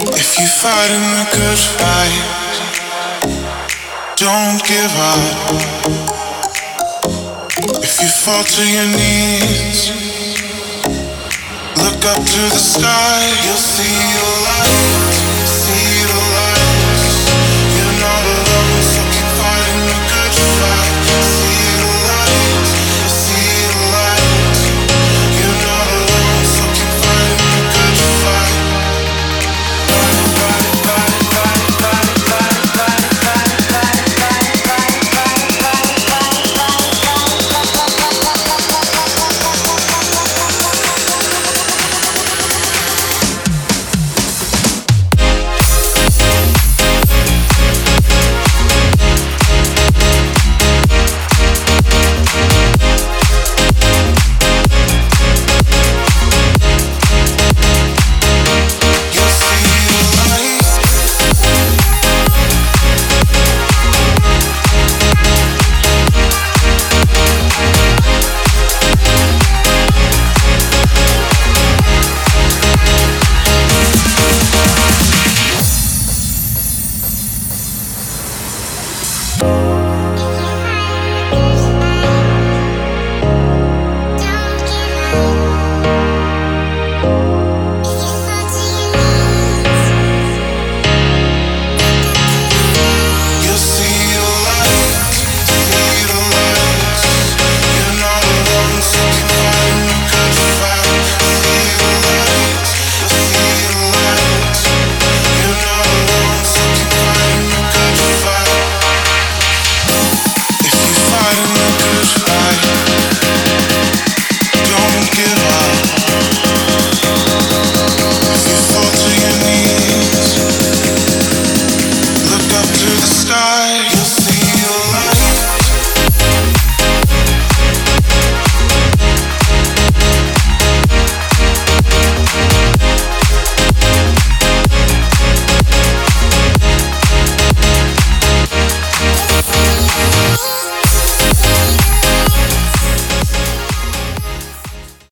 If you fight fighting the good fight. Don't give up. If you fall to your knees, look up to the sky. You'll see.